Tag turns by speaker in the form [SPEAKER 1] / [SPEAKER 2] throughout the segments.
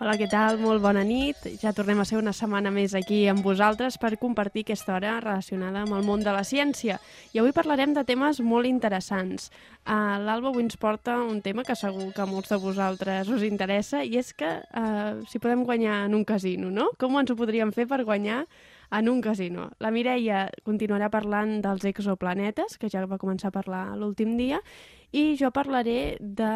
[SPEAKER 1] Hola, què tal? Molt bona nit. Ja tornem a ser una setmana més aquí amb vosaltres per compartir aquesta hora relacionada amb el món de la ciència. I avui parlarem de temes molt interessants. Uh, L'Alba avui ens porta un tema que segur que a molts de vosaltres us interessa i és que uh, si podem guanyar en un casino, no? Com ens ho podríem fer per guanyar en un casino. La Mireia continuarà parlant dels exoplanetes, que ja va començar a parlar l'últim dia, i jo parlaré de,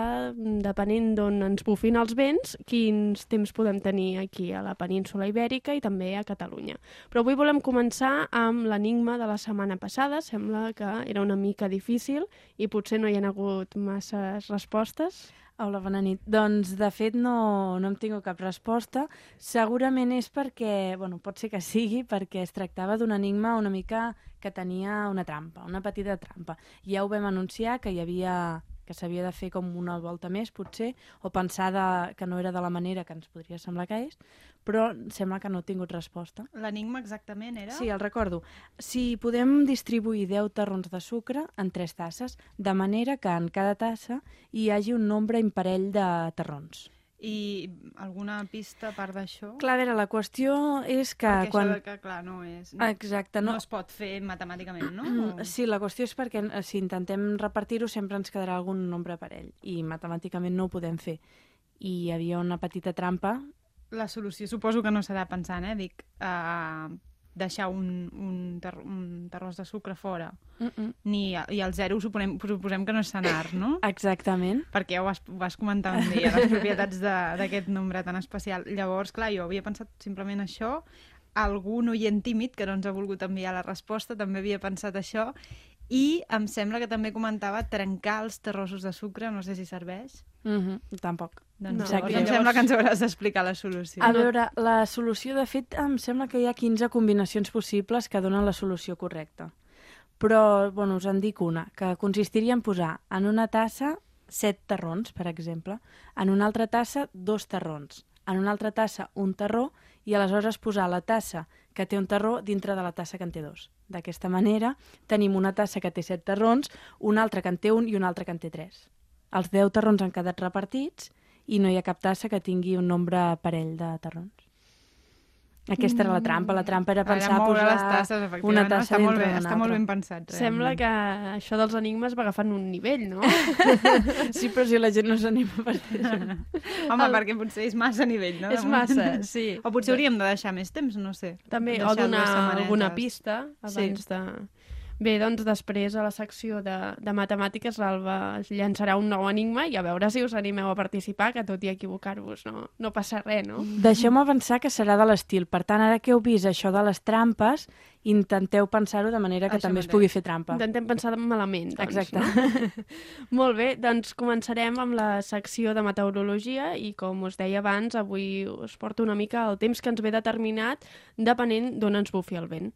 [SPEAKER 1] depenent d'on ens bufin els vents, quins temps podem tenir aquí a la península Ibèrica i també a Catalunya. Però avui volem començar amb l'enigma de la setmana passada. Sembla que era una mica difícil i potser no hi ha hagut masses respostes.
[SPEAKER 2] Hola, bona nit. Doncs, de fet, no, no hem tingut cap resposta. Segurament és perquè, bueno, pot ser que sigui, perquè es tractava d'un enigma una mica que tenia una trampa, una petita trampa. Ja ho vam anunciar que hi havia que s'havia de fer com una volta més, potser, o pensar de, que no era de la manera que ens podria semblar que és, però sembla que no ha tingut resposta.
[SPEAKER 3] L'enigma exactament era?
[SPEAKER 2] Sí, el recordo. Si podem distribuir 10 terrons de sucre en 3 tasses, de manera que en cada tassa hi hagi un nombre imparell de terrons.
[SPEAKER 3] I alguna pista a part d'això?
[SPEAKER 2] Clar, a veure, la qüestió és que...
[SPEAKER 3] Perquè
[SPEAKER 2] quan...
[SPEAKER 3] això que, clar, no és... No,
[SPEAKER 2] Exacte,
[SPEAKER 3] no.
[SPEAKER 2] no,
[SPEAKER 3] es pot fer matemàticament, no? O...
[SPEAKER 2] Sí, la qüestió és perquè eh, si intentem repartir-ho sempre ens quedarà algun nombre parell i matemàticament no ho podem fer. I hi havia una petita trampa.
[SPEAKER 3] La solució suposo que no serà pensant, eh? Dic, uh, deixar un, un, ter un terròs de sucre fora.
[SPEAKER 2] Mm -mm.
[SPEAKER 3] Ni, I el zero suposem, suposem que no és senar, no?
[SPEAKER 2] Exactament.
[SPEAKER 3] Perquè ja ho vas, ho vas comentar un dia, les propietats d'aquest nombre tan especial. Llavors, clar, jo havia pensat simplement això, algun oient tímid que no ens ha volgut enviar la resposta també havia pensat això, i em sembla que també comentava trencar els terrossos de sucre, no sé si serveix.
[SPEAKER 2] Mm -hmm. Tampoc.
[SPEAKER 3] Doncs
[SPEAKER 1] No,
[SPEAKER 3] llavors, em sembla que ens hauràs d'explicar la solució.
[SPEAKER 2] A veure, la solució, de fet, em sembla que hi ha 15 combinacions possibles que donen la solució correcta. Però, bueno, us en dic una, que consistiria en posar en una tassa 7 terrons, per exemple, en una altra tassa dos terrons, en una altra tassa un terró i aleshores posar la tassa que té un terró dintre de la tassa que en té dos. D'aquesta manera tenim una tassa que té 7 terrons, una altra que en té un i una altra que en té 3. Els 10 terrons han quedat repartits i no hi ha cap tassa que tingui un nombre parell de terrons. Aquesta era la trampa. La trampa era pensar
[SPEAKER 3] moure
[SPEAKER 2] posar
[SPEAKER 3] les tasses,
[SPEAKER 2] una
[SPEAKER 3] no?
[SPEAKER 2] tassa
[SPEAKER 3] està molt
[SPEAKER 2] dintre
[SPEAKER 3] bé,
[SPEAKER 2] d'una
[SPEAKER 3] Està molt ben pensat,
[SPEAKER 1] Sembla
[SPEAKER 3] realment.
[SPEAKER 1] que això dels enigmes va agafant un nivell, no?
[SPEAKER 2] Sí, però si la gent no s'anima a partir d'això.
[SPEAKER 3] Home,
[SPEAKER 1] El-
[SPEAKER 3] perquè potser és massa nivell, no?
[SPEAKER 1] És massa, sí.
[SPEAKER 3] O potser hauríem de deixar més temps, no sé.
[SPEAKER 1] També, o donar alguna pista abans de... Bé, doncs després a la secció de, de matemàtiques l'Alba llançarà un nou enigma i a veure si us animeu a participar, que tot i equivocar-vos no, no passa res, no?
[SPEAKER 2] Deixeu-me pensar que serà de l'estil. Per tant, ara que heu vist això de les trampes, intenteu pensar-ho de manera que
[SPEAKER 3] Això
[SPEAKER 2] també es pugui fer trampa.
[SPEAKER 1] Intentem pensar malament, doncs,
[SPEAKER 2] Exacte.
[SPEAKER 1] no? Molt bé, doncs començarem amb la secció de meteorologia i com us deia abans, avui us porto una mica el temps que ens ve determinat depenent d'on ens bufi el vent.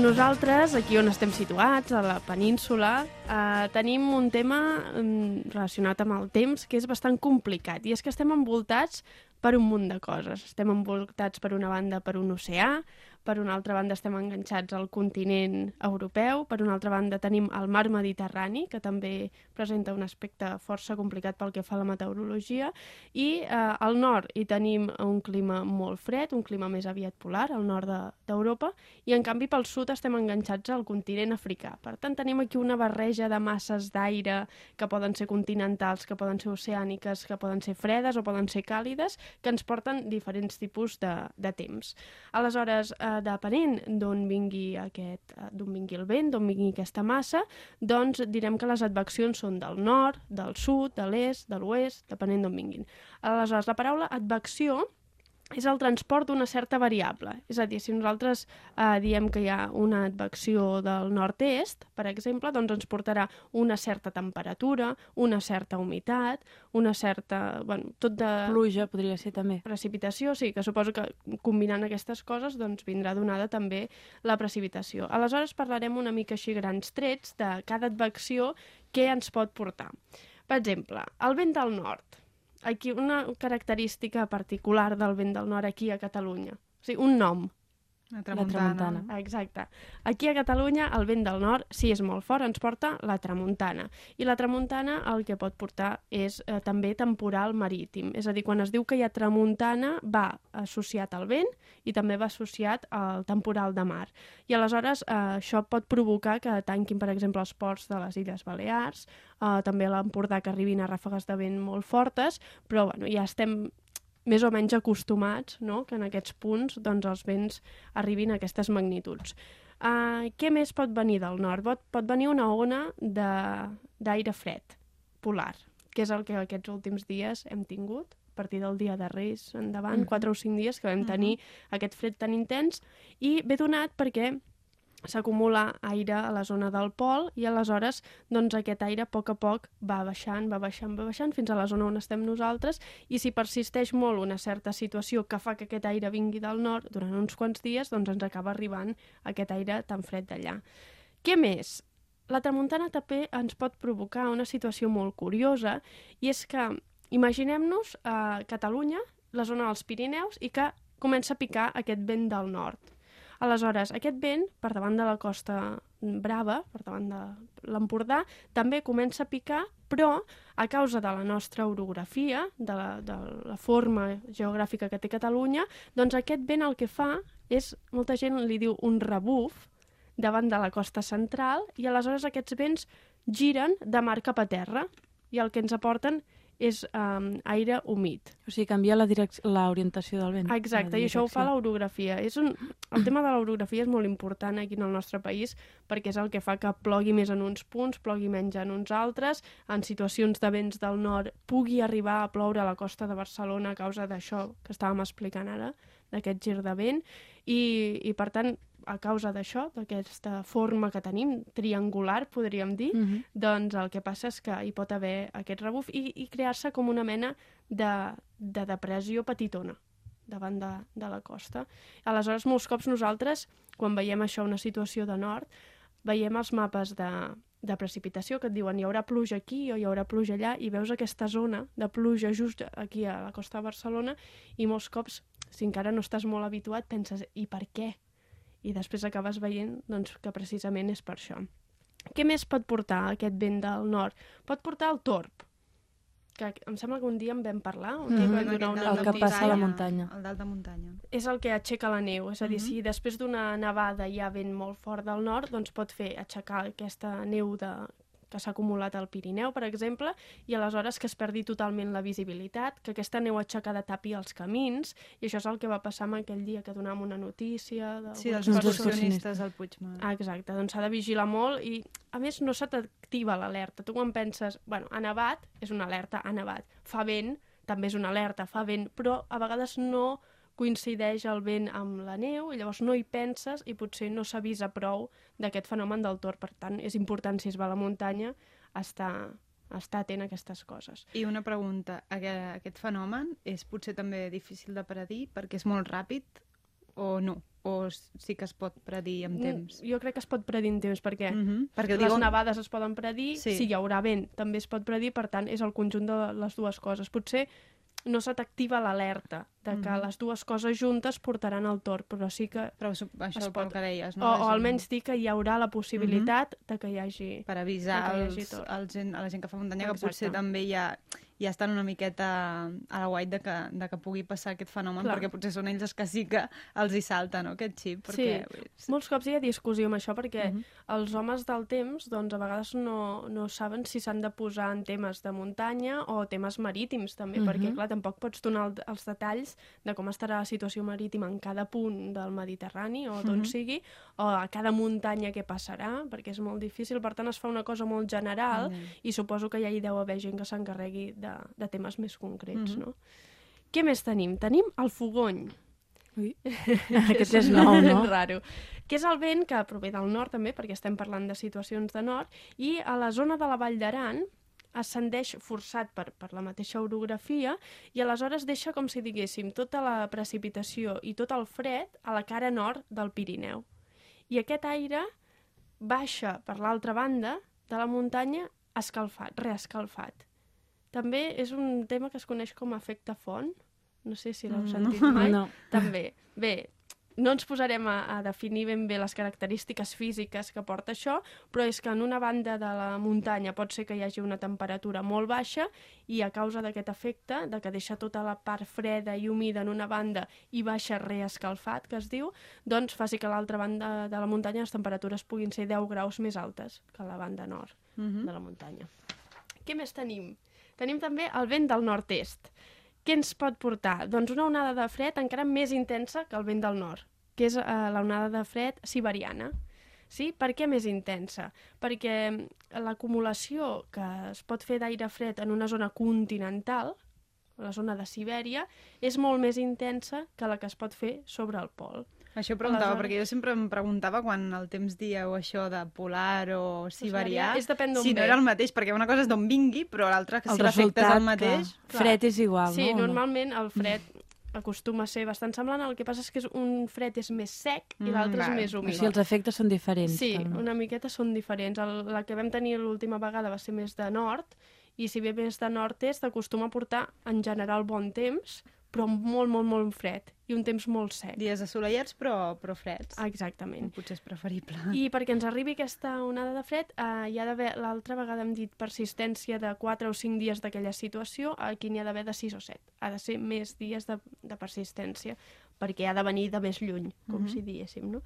[SPEAKER 1] Nosaltres, aquí on estem situats, a la península, eh, tenim un tema mm, relacionat amb el temps que és bastant complicat i és que estem envoltats per un munt de coses. Estem envoltats per una banda per un oceà, per una altra banda estem enganxats al continent europeu, per una altra banda tenim el mar Mediterrani, que també presenta un aspecte força complicat pel que fa a la meteorologia, i eh, al nord hi tenim un clima molt fred, un clima més aviat polar, al nord de- d'Europa, i en canvi pel sud estem enganxats al continent africà. Per tant, tenim aquí una barreja de masses d'aire que poden ser continentals, que poden ser oceàniques, que poden ser fredes o poden ser càlides, que ens porten diferents tipus de, de temps. Aleshores, eh, depenent d'on vingui aquest, eh, vingui el vent, d'on vingui aquesta massa, doncs direm que les adveccions són del nord, del sud, de l'est, de l'oest, depenent d'on vinguin. Aleshores, la paraula advecció és el transport d'una certa variable. És a dir, si nosaltres eh, diem que hi ha una advecció del nord-est, per exemple, doncs ens portarà una certa temperatura, una certa humitat, una certa... Bueno, tot de...
[SPEAKER 2] Pluja podria ser també.
[SPEAKER 1] Precipitació, sí, que suposo que combinant aquestes coses doncs vindrà donada també la precipitació. Aleshores parlarem una mica així grans trets de cada advecció què ens pot portar. Per exemple, el vent del nord aquí una característica particular del vent del nord aquí a Catalunya. O sigui, un nom.
[SPEAKER 3] La
[SPEAKER 2] tramuntana.
[SPEAKER 3] tramuntana.
[SPEAKER 1] Exacte. Aquí a Catalunya el vent del nord, si és molt fort, ens porta la tramuntana. I la tramuntana el que pot portar és eh, també temporal marítim. És a dir, quan es diu que hi ha tramuntana, va associat al vent i també va associat al temporal de mar. I aleshores eh, això pot provocar que tanquin, per exemple, els ports de les Illes Balears, eh, també a l'Empordà que arribin a ràfegues de vent molt fortes, però bueno, ja estem més o menys acostumats no? que en aquests punts doncs, els vents arribin a aquestes magnituds. Uh, què més pot venir del nord? Pot, pot venir una ona de- d'aire fred, polar, que és el que aquests últims dies hem tingut a partir del dia de Reis endavant,
[SPEAKER 2] Mhm.
[SPEAKER 1] 4 o 5 dies que vam tenir aquest fred tan intens, i ve donat perquè s'acumula aire a la zona del pol i aleshores doncs, aquest aire a poc a poc va baixant, va baixant, va baixant fins a la zona on estem nosaltres i si persisteix molt una certa situació que fa que aquest aire vingui del nord durant uns quants dies, doncs ens acaba arribant aquest aire tan fred d'allà. Què més? La tramuntana també ens pot provocar una situació molt curiosa i és que imaginem-nos a Catalunya, la zona dels Pirineus, i que comença a picar aquest vent del nord. Aleshores, aquest vent, per davant de la costa brava, per davant de l'Empordà, també comença a picar, però a causa de la nostra orografia, de la, de la forma geogràfica que té Catalunya, doncs aquest vent el que fa és, molta gent li diu un rebuf davant de la costa central i aleshores aquests vents giren de mar cap a terra i el que ens aporten és um, aire humit.
[SPEAKER 2] O sigui, canvia l'orientació del vent.
[SPEAKER 1] Exacte, i això ho fa l'orografia. Un... El tema de l'orografia és molt important aquí en el nostre país perquè és el que fa que plogui més en uns punts, plogui menys en uns altres, en situacions de vents del nord pugui arribar a ploure a la costa de Barcelona a causa d'això que estàvem explicant ara, d'aquest gir de vent, i, i per tant, a causa d'això, d'aquesta forma que tenim, triangular, podríem dir,
[SPEAKER 2] Mhm.
[SPEAKER 1] doncs el que passa és que hi pot haver aquest rebuf i, i crear-se com una mena de, de depressió petitona davant de, de la costa. Aleshores, molts cops nosaltres, quan veiem això, una situació de nord, veiem els mapes de, de precipitació que et diuen hi haurà pluja aquí o hi haurà pluja allà i veus aquesta zona de pluja just aquí a la costa de Barcelona i molts cops, si encara no estàs molt habituat, penses, i per què? I després acabes veient doncs, que precisament és per això. Què més pot portar aquest vent del nord? Pot portar el torb, que em sembla que un dia en vam parlar,
[SPEAKER 2] Mhm.
[SPEAKER 1] que vam donar una
[SPEAKER 2] El que
[SPEAKER 1] notícia.
[SPEAKER 2] passa a la muntanya.
[SPEAKER 3] El d'alta muntanya.
[SPEAKER 1] És el que aixeca la neu, és a dir,
[SPEAKER 3] Mhm.
[SPEAKER 1] si després d'una nevada hi ha vent molt fort del nord, doncs pot fer aixecar aquesta neu de, que s'ha acumulat al Pirineu, per exemple, i aleshores que es perdi totalment la visibilitat, que aquesta neu aixecada tapi els camins, i això és el que va passar amb aquell dia que donàvem una notícia
[SPEAKER 3] Sí, dels excursionistes al Puigmar.
[SPEAKER 1] Ah, exacte, doncs s'ha de vigilar molt i, a més, no se t'activa l'alerta. Tu quan penses, bueno, ha nevat, és una alerta, ha nevat. Fa vent, també és una alerta, fa vent, però a vegades no coincideix el vent amb la neu i llavors no hi penses i potser no s'avisa prou d'aquest fenomen del torn. Per tant, és important, si es va a la muntanya, estar, estar atent a aquestes coses.
[SPEAKER 3] I una pregunta, Aqu- aquest fenomen és potser també difícil de predir perquè és molt ràpid o no? O sí que es pot predir amb temps?
[SPEAKER 1] Mm, Jo crec que es pot predir en temps, perquè
[SPEAKER 3] Mm -hmm. Perquè
[SPEAKER 1] les
[SPEAKER 3] diuen...
[SPEAKER 1] nevades es poden predir,
[SPEAKER 3] Sí.
[SPEAKER 1] sí. si hi haurà vent també es pot predir, per tant, és el conjunt de les dues coses. Potser no se t'activa l'alerta de que
[SPEAKER 3] Mhm.
[SPEAKER 1] les dues coses juntes portaran el tort, però sí que...
[SPEAKER 3] Però això
[SPEAKER 1] Es pot-
[SPEAKER 3] que deies,
[SPEAKER 1] O,
[SPEAKER 3] no?
[SPEAKER 1] o
[SPEAKER 3] És
[SPEAKER 1] almenys dir que hi haurà la possibilitat de que hi hagi...
[SPEAKER 3] per avisar
[SPEAKER 1] que hi hagi
[SPEAKER 3] els,
[SPEAKER 1] tort.
[SPEAKER 3] els gent, a la gent que fa muntanya que
[SPEAKER 1] Exacte.
[SPEAKER 3] potser també ja, ja estan una miqueta a la guait de que, de que pugui passar aquest fenomen,
[SPEAKER 1] Clar.
[SPEAKER 3] perquè potser són ells els que sí que els hi salta, no?, aquest xip. Perquè,
[SPEAKER 1] Sí. Molts cops hi ha discussió amb això perquè
[SPEAKER 3] Mhm.
[SPEAKER 1] els homes del temps doncs, a vegades no, no saben si s'han de posar en temes de muntanya o temes marítims també,
[SPEAKER 2] Mhm.
[SPEAKER 1] perquè clar, tampoc pots donar el, els detalls de com estarà la situació marítima en cada punt del Mediterrani o d'on
[SPEAKER 3] Mhm.
[SPEAKER 1] sigui, o a cada muntanya què passarà, perquè és molt difícil, per tant es fa una cosa molt general
[SPEAKER 3] Mhm.
[SPEAKER 1] i suposo que ja hi deu haver gent que s'encarregui de, de temes més concrets,
[SPEAKER 3] Mhm.
[SPEAKER 1] no? Què més tenim? Tenim el fogony.
[SPEAKER 2] Ui. Aquest és nou, no?
[SPEAKER 1] raro. Que és el vent que prové del nord també, perquè estem parlant de situacions de nord, i a la zona de la Vall d'Aran ascendeix forçat per, per la mateixa orografia i aleshores deixa, com si diguéssim, tota la precipitació i tot el fred a la cara nord del Pirineu. I aquest aire baixa per l'altra banda de la muntanya escalfat, reescalfat. També és un tema que es coneix com a efecte font. No sé si l'heu
[SPEAKER 3] Mm,
[SPEAKER 1] sentit
[SPEAKER 2] no.
[SPEAKER 1] mai.
[SPEAKER 2] No.
[SPEAKER 1] També. Bé, no ens posarem a, a definir ben bé les característiques físiques que porta això, però és que en una banda de la muntanya pot ser que hi hagi una temperatura molt baixa i a causa d'aquest efecte, de que deixa tota la part freda i humida en una banda i baixa reescalfat, que es diu, doncs faci que a l'altra banda de la muntanya les temperatures puguin ser 10 graus més altes que a la banda nord
[SPEAKER 3] Mhm.
[SPEAKER 1] de la muntanya. Què més tenim? Tenim també el vent del nord-est. Què ens pot portar? Doncs una onada de fred encara més intensa que el vent del nord, que és eh, l'onada de fred siberiana. Sí? Per què més intensa? Perquè mm, l'acumulació que es pot fer d'aire fred en una zona continental, la zona de Sibèria, és molt més intensa que la que es pot fer sobre el pol.
[SPEAKER 3] Això preguntava,
[SPEAKER 1] Aleshores-
[SPEAKER 3] perquè jo sempre em preguntava quan al temps dieu això de polar o siberià,
[SPEAKER 1] és depèn
[SPEAKER 3] si no
[SPEAKER 1] ve.
[SPEAKER 3] era el mateix, perquè una cosa és d'on vingui, però l'altra, que
[SPEAKER 2] El
[SPEAKER 3] si l'efecte és el mateix...
[SPEAKER 2] clar. Fred és igual,
[SPEAKER 1] Sí,
[SPEAKER 2] no? no?
[SPEAKER 1] normalment el fred acostuma a ser bastant semblant, el que passa és que és un fred és més sec i
[SPEAKER 3] Mm,
[SPEAKER 1] l'altre és més
[SPEAKER 2] O
[SPEAKER 1] humit.
[SPEAKER 2] sigui, els efectes són diferents.
[SPEAKER 1] Sí,
[SPEAKER 2] també.
[SPEAKER 1] una miqueta són diferents. El, la que vam tenir l'última vegada va ser més de nord, i si ve més de nord-est acostuma a portar en general bon temps, però molt, molt, molt fred, i un temps molt sec.
[SPEAKER 3] Dies assolellats, però, però freds.
[SPEAKER 1] Exactament.
[SPEAKER 3] Potser és preferible.
[SPEAKER 1] I perquè ens arribi aquesta onada de fred, eh, hi ha d'haver, l'altra vegada hem dit persistència de 4 o 5 dies d'aquella situació, aquí n'hi ha d'haver de 6 o 7. Ha de ser més dies de, de persistència, perquè ha de venir de més lluny, com
[SPEAKER 3] Mhm.
[SPEAKER 1] si diguéssim, no?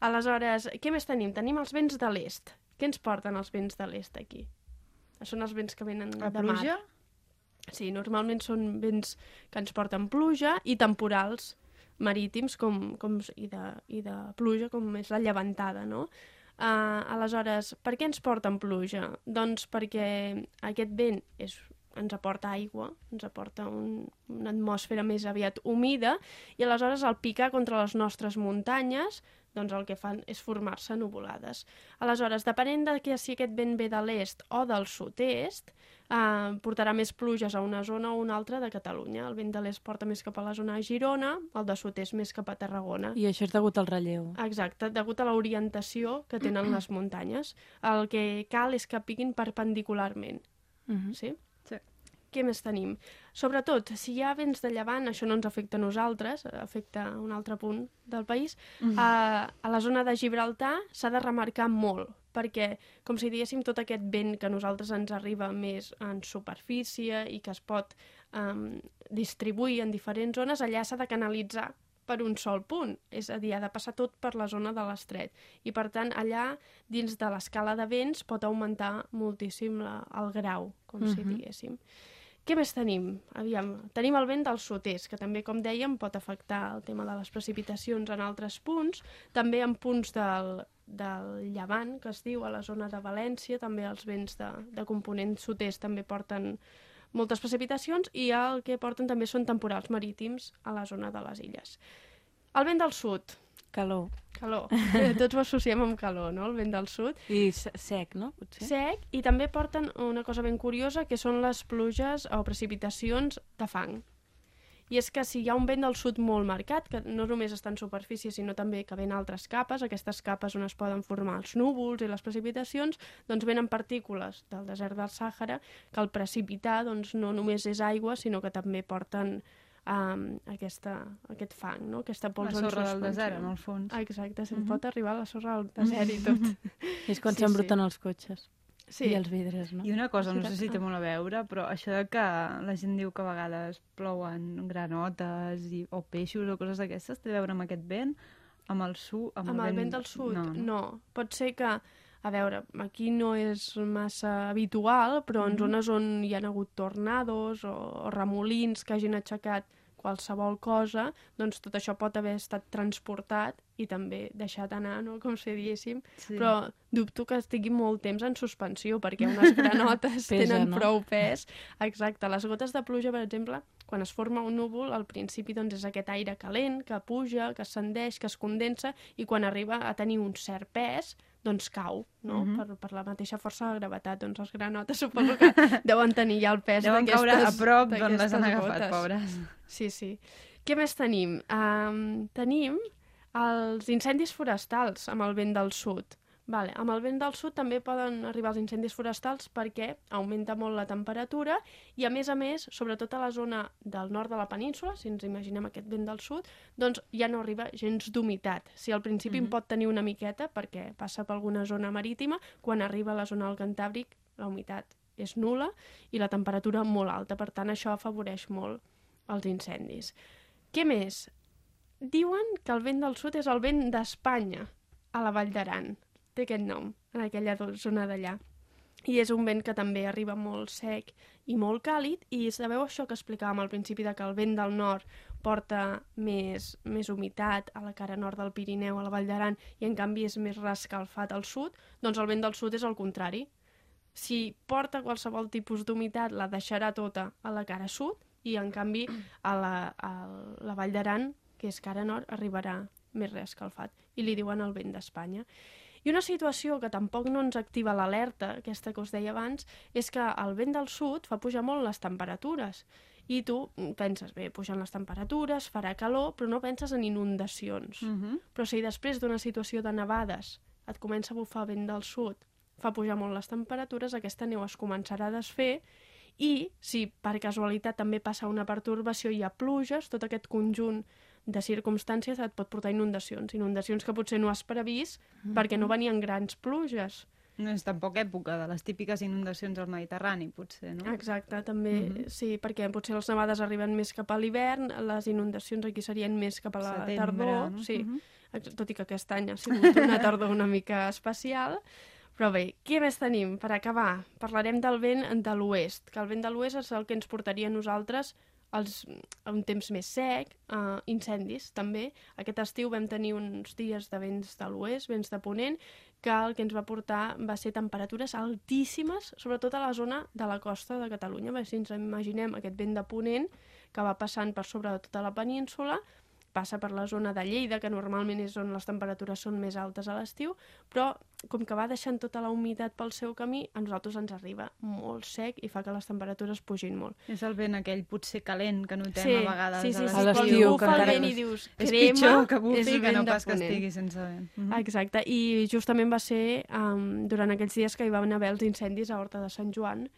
[SPEAKER 1] Aleshores, què més tenim? Tenim els vents de l'est. Què ens porten els vents de l'est aquí? Són els vents que venen
[SPEAKER 3] La
[SPEAKER 1] de mar. Sí, normalment són vents que ens porten pluja i temporals marítims com, com, i, de, i de pluja, com és la llevantada, no? Uh, aleshores, per què ens porten pluja? Doncs perquè aquest vent és, ens aporta aigua, ens aporta un, una atmosfera més aviat humida i aleshores al picar contra les nostres muntanyes doncs el que fan és formar-se nuvolades. Aleshores, depenent de que si aquest vent ve de l'est o del sud-est, eh, portarà més pluges a una zona o una altra de Catalunya. El vent de l'est porta més cap a la zona de Girona, el de sud-est més cap a Tarragona.
[SPEAKER 2] I això és degut al relleu.
[SPEAKER 1] Exacte, degut a l'orientació que tenen les muntanyes. El que cal és que piquin perpendicularment,
[SPEAKER 2] Mhm.
[SPEAKER 1] sí?
[SPEAKER 3] Sí.
[SPEAKER 1] Què més tenim? Sobretot, si hi ha vents de llevant, això no ens afecta a nosaltres, afecta a un altre punt del país,
[SPEAKER 3] Mm.
[SPEAKER 1] a, a la zona de Gibraltar s'ha de remarcar molt, perquè, com si diguéssim, tot aquest vent que a nosaltres ens arriba més en superfície i que es pot um, distribuir en diferents zones, allà s'ha de canalitzar per un sol punt, és a dir, ha de passar tot per la zona de l'estret. I, per tant, allà, dins de l'escala de vents, pot augmentar moltíssim la, el grau, com uh -huh. si
[SPEAKER 2] Mhm.
[SPEAKER 1] diguéssim. Què més tenim? Aviam, tenim el vent del sud-est, que també, com dèiem, pot afectar el tema de les precipitacions en altres punts, també en punts del, del llevant, que es diu, a la zona de València, també els vents de, de component sud-est també porten moltes precipitacions i el que porten també són temporals marítims a la zona de les illes. El vent del sud,
[SPEAKER 2] Calor.
[SPEAKER 1] Calor. Tots ho associem amb calor, no?, el vent del sud.
[SPEAKER 2] I se- sec, no? Potser?
[SPEAKER 1] Sec, i també porten una cosa ben curiosa, que són les pluges o precipitacions de fang. I és que si hi ha un vent del sud molt marcat, que no només està en superfície, sinó també que ven altres capes, aquestes capes on es poden formar els núvols i les precipitacions, doncs venen partícules del desert del Sàhara, que al precipitar doncs, no només és aigua, sinó que també porten um, aquesta, aquest fang, no? aquesta
[SPEAKER 3] La
[SPEAKER 1] pols en
[SPEAKER 3] sorra del desert, en el fons.
[SPEAKER 1] Ah, Exacte, se'n
[SPEAKER 3] Mhm.
[SPEAKER 1] pot arribar a la sorra del desert i tot.
[SPEAKER 2] És quan
[SPEAKER 1] Sí,
[SPEAKER 2] s'embruten els cotxes
[SPEAKER 1] Sí,
[SPEAKER 2] i els vidres, no?
[SPEAKER 3] I una cosa, no
[SPEAKER 1] Sí,
[SPEAKER 3] sé si té molt a veure, però això de que la gent diu que a vegades plouen granotes i, o peixos o coses d'aquestes, té a veure amb aquest vent? Amb el sud?
[SPEAKER 1] Amb, el vent del sud, no, no. no. Pot ser que, a veure, aquí no és massa habitual, però en
[SPEAKER 3] Mhm.
[SPEAKER 1] zones on hi ha hagut tornados o, o remolins que hagin aixecat qualsevol cosa, doncs tot això pot haver estat transportat i també deixat anar, no? com si diguéssim,
[SPEAKER 3] Sí.
[SPEAKER 1] però dubto que estigui molt temps en suspensió, perquè unes granotes
[SPEAKER 2] Pesa,
[SPEAKER 1] tenen
[SPEAKER 2] no?
[SPEAKER 1] prou pes. Exacte, les gotes de pluja, per exemple, quan es forma un núvol, al principi doncs, és aquest aire calent que puja, que ascendeix, que es condensa, i quan arriba a tenir un cert pes, doncs cau, no?
[SPEAKER 3] Mhm.
[SPEAKER 1] per, per la mateixa força de gravetat. Doncs les granotes suposo que deuen tenir ja el pes
[SPEAKER 3] Deuen caure a
[SPEAKER 1] d'aquestes
[SPEAKER 3] prop d'on les han
[SPEAKER 1] d'aquestes
[SPEAKER 3] agafat,
[SPEAKER 1] gotes.
[SPEAKER 3] pobres.
[SPEAKER 1] Sí, sí. Què més tenim? Um, tenim els incendis forestals amb el vent del sud. Vale. Amb el vent del sud també poden arribar els incendis forestals perquè augmenta molt la temperatura i, a més a més, sobretot a la zona del nord de la península, si ens imaginem aquest vent del sud, doncs ja no arriba gens d'humitat. Si al principi en
[SPEAKER 3] Mhm.
[SPEAKER 1] pot tenir una miqueta perquè passa per alguna zona marítima, quan arriba a la zona del Cantàbric la humitat és nula i la temperatura molt alta. Per tant, això afavoreix molt els incendis. Què més? Diuen que el vent del sud és el vent d'Espanya, a la Vall d'Aran. Té aquest nom, en aquella zona d'allà. I és un vent que també arriba molt sec i molt càlid, i sabeu això que explicàvem al principi de que el vent del nord porta més, més humitat a la cara nord del Pirineu, a la Vall d'Aran, i en canvi és més rescalfat al sud? Doncs el vent del sud és el contrari. Si porta qualsevol tipus d'humitat, la deixarà tota a la cara sud, i en canvi a la, a la Vall d'Aran, que és cara nord, arribarà més reescalfat. I li diuen el vent d'Espanya. I una situació que tampoc no ens activa l'alerta, aquesta que us deia abans, és que el vent del sud fa pujar molt les temperatures. I tu penses, bé, pugen les temperatures, farà calor, però no penses en inundacions.
[SPEAKER 3] Mhm.
[SPEAKER 1] Però si després d'una situació de nevades et comença a bufar vent del sud, fa pujar molt les temperatures, aquesta neu es començarà a desfer i si per casualitat també passa una pertorbació i hi ha pluges, tot aquest conjunt de circumstàncies et pot portar inundacions. Inundacions que potser no has previst perquè no venien grans pluges.
[SPEAKER 3] No és tampoc època de les típiques inundacions al Mediterrani, potser, no?
[SPEAKER 1] Exacte, també,
[SPEAKER 3] Mhm.
[SPEAKER 1] sí, perquè potser les nevades arriben més cap a l'hivern, les inundacions aquí serien més cap a la
[SPEAKER 3] Setembre,
[SPEAKER 1] tardor,
[SPEAKER 3] no?
[SPEAKER 1] sí.
[SPEAKER 3] Mhm.
[SPEAKER 1] Ex- tot i que aquest any ha sigut una tardor una mica especial. Però bé, què més tenim? Per acabar, parlarem del vent de l'oest, que el vent de l'oest és el que ens portaria a nosaltres els, un temps més sec, uh, incendis també. Aquest estiu vam tenir uns dies de vents de l'oest, vents de ponent, que el que ens va portar va ser temperatures altíssimes, sobretot a la zona de la costa de Catalunya. Si ens imaginem aquest vent de ponent que va passant per sobre de tota la península, passa per la zona de Lleida, que normalment és on les temperatures són més altes a l'estiu, però com que va deixant tota la humitat pel seu camí, a nosaltres ens arriba molt sec i fa que les temperatures pugin molt.
[SPEAKER 3] És el vent aquell potser calent que notem
[SPEAKER 1] sí,
[SPEAKER 3] a vegades
[SPEAKER 1] sí, sí,
[SPEAKER 3] a
[SPEAKER 1] sí,
[SPEAKER 2] A
[SPEAKER 1] quan
[SPEAKER 2] l'estiu,
[SPEAKER 1] bufa
[SPEAKER 2] que
[SPEAKER 1] el vent i dius
[SPEAKER 3] És
[SPEAKER 1] crema,
[SPEAKER 3] pitjor que bufi
[SPEAKER 1] és
[SPEAKER 3] que no pas que estigui sense vent. Mhm.
[SPEAKER 1] Exacte, i justament va ser um, durant aquells dies que hi van haver els incendis a Horta de Sant Joan,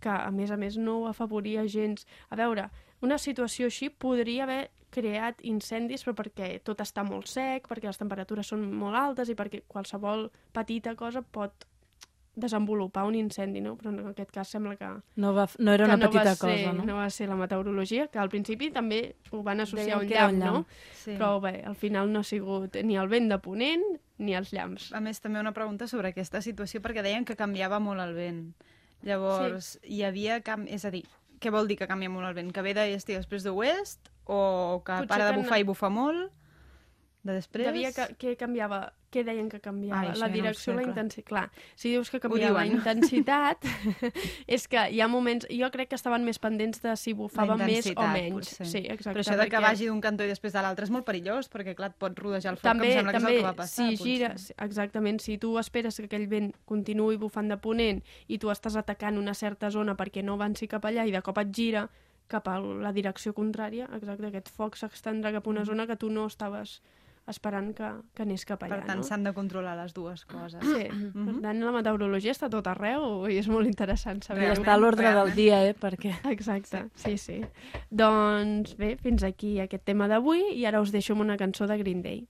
[SPEAKER 1] que a més a més no ho afavoria gens. A veure, una situació així podria haver creat incendis, però perquè tot està molt sec, perquè les temperatures són molt altes i perquè qualsevol petita cosa pot desenvolupar un incendi, no? Però en aquest cas sembla que,
[SPEAKER 2] No, va, no era una
[SPEAKER 1] no
[SPEAKER 2] petita
[SPEAKER 1] ser,
[SPEAKER 2] cosa, no?
[SPEAKER 1] no va ser la meteorologia, que al principi també ho van associar a un llamp,
[SPEAKER 2] un llamp.
[SPEAKER 1] no?
[SPEAKER 3] Sí.
[SPEAKER 1] Però bé, al final no ha sigut ni el vent de ponent ni els llamps.
[SPEAKER 3] A més, també una pregunta sobre aquesta situació, perquè deien que canviava molt el vent. Llavors, sí. hi havia... Cam... És a dir, què vol dir que canvia molt el vent? Que ve d'est i després d'oest? O que
[SPEAKER 1] Potser
[SPEAKER 3] para de
[SPEAKER 1] que
[SPEAKER 3] bufar
[SPEAKER 1] no-
[SPEAKER 3] i bufa molt? De després?
[SPEAKER 1] Devia que, que canviava, què deien que canviava?
[SPEAKER 3] Això
[SPEAKER 1] la
[SPEAKER 3] ja no
[SPEAKER 1] direcció,
[SPEAKER 3] sé,
[SPEAKER 1] la intensitat. Clar, si dius que canviava la
[SPEAKER 3] diuen.
[SPEAKER 1] intensitat, és que hi ha moments... Jo crec que estaven més pendents de si bufava
[SPEAKER 3] La
[SPEAKER 1] més o menys.
[SPEAKER 3] potser.
[SPEAKER 1] Sí, exacte.
[SPEAKER 3] Però això de que vagi d'un cantó i després de l'altre és molt perillós, perquè, clar, et pot rodejar el foc,
[SPEAKER 1] també,
[SPEAKER 3] que em sembla
[SPEAKER 1] també,
[SPEAKER 3] que és el que va passar.
[SPEAKER 1] si gira, exactament, si tu esperes que aquell vent continuï bufant de ponent i tu estàs atacant una certa zona perquè no avanci cap allà i de cop et gira cap a la direcció contrària, exacte, aquest foc s'extendrà cap a una zona que tu no estaves esperant que, que anés cap allà.
[SPEAKER 3] Mm. Per tant,
[SPEAKER 1] no?
[SPEAKER 3] s'han de controlar les dues coses.
[SPEAKER 1] Sí, per tant, la meteorologia està tot arreu i és molt interessant saber-ho.
[SPEAKER 3] Realment,
[SPEAKER 2] està a l'ordre del dia, eh? Perquè...
[SPEAKER 1] Exacte, sí, sí. Doncs bé, fins aquí aquest tema d'avui i ara us deixo amb una cançó de Green Day.